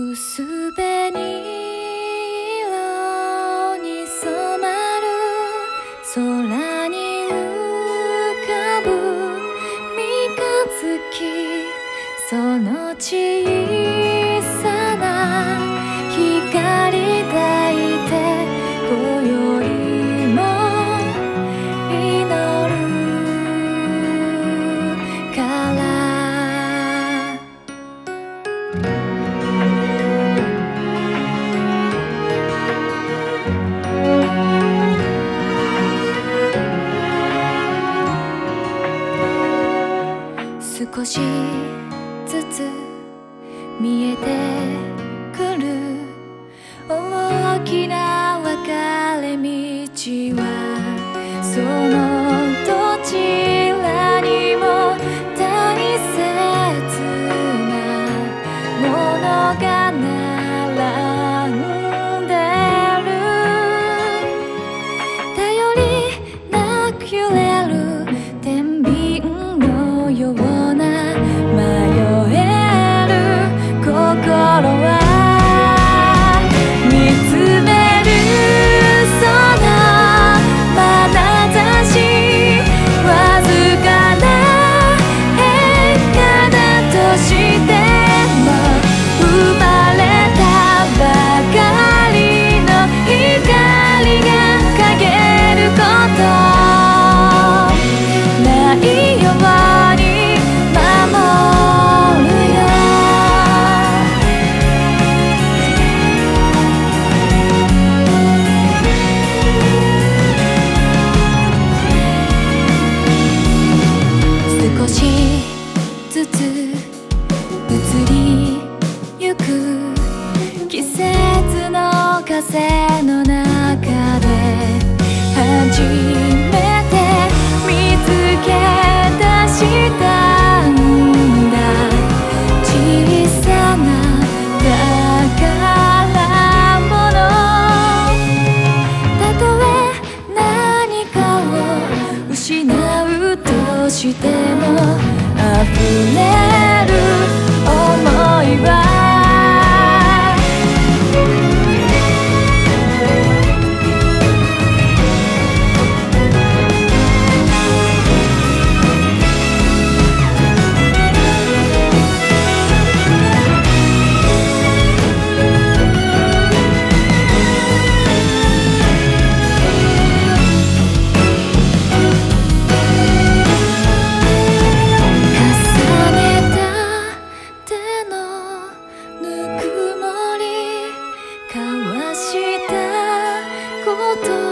薄紅色に染まる空に浮かぶ三日月その地見えてくる大きな分かれ道は said したこと。